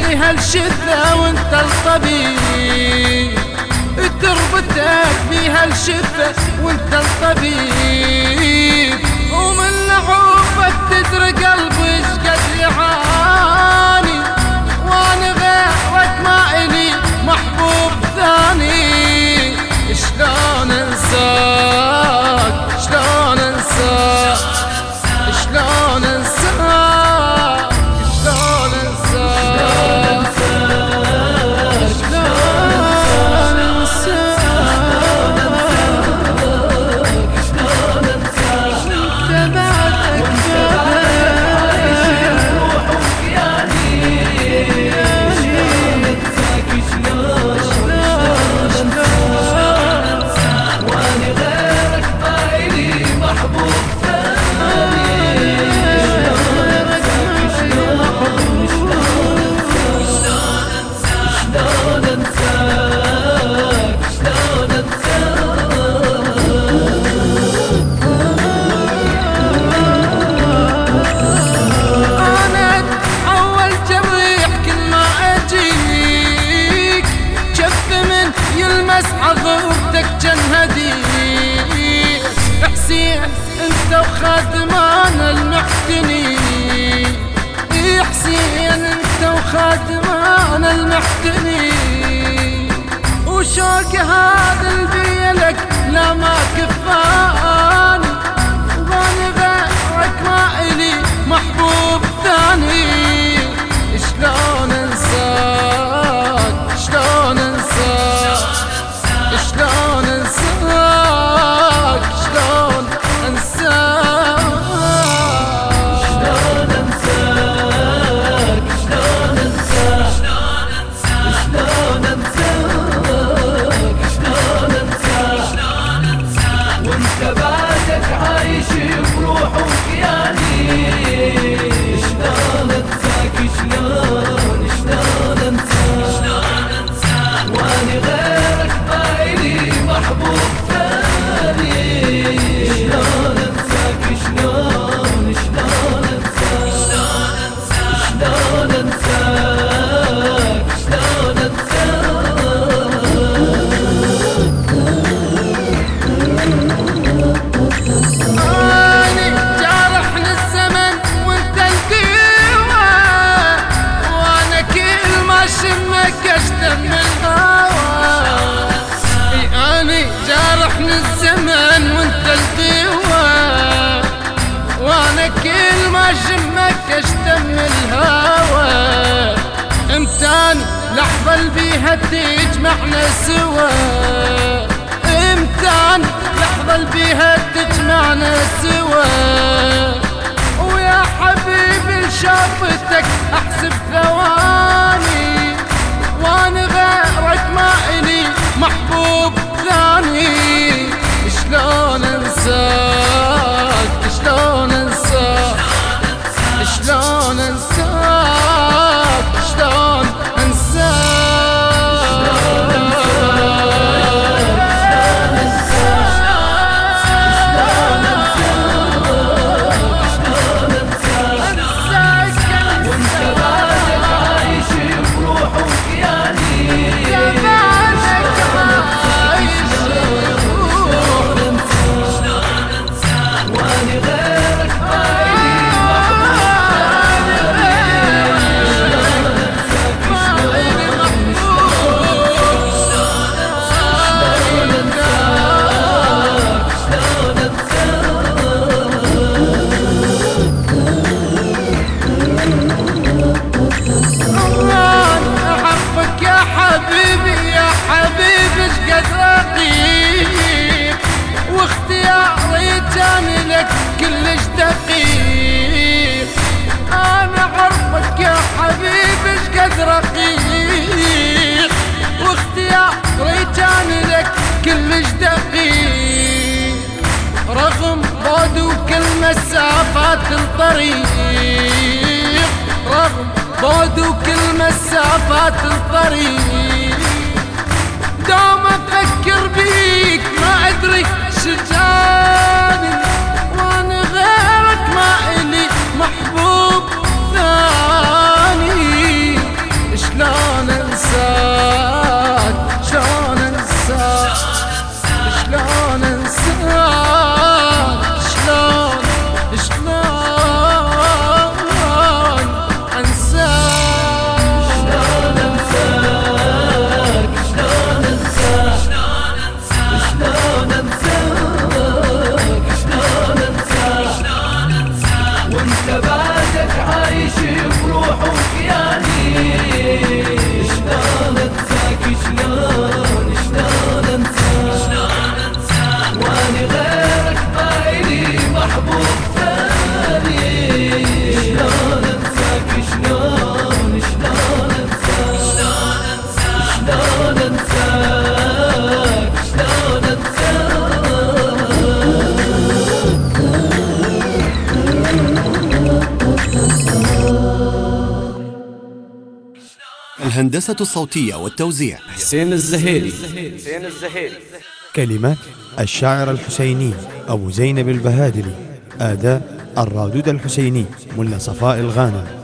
في هالشدة وانت الطبيب. تربتك في هالشدة وانت الطبيب. ومن لحوفك تدري قلبي شقد يعاني. حسين انت وخادمانا المحتمي وشوق هذا البيلك لا ما كفاني. ظل بيها تجمعنا سوا. امتان لحظة بيها تجمعنا سوا. ويا حبيبي شافتك احسب ثواني بعد وكل مسافات الطريق. رغم بعد وكل مسافات الطريق. دوم أفكر بيك ما أدري شلون شلون الهندسة الصوتية والتوزيع. حسين الزهيري. حسين الزهيري كلمة الشاعر الحسيني أبو زينب البهادلي آداء الرادود الحسيني ملا صفاء الغانم.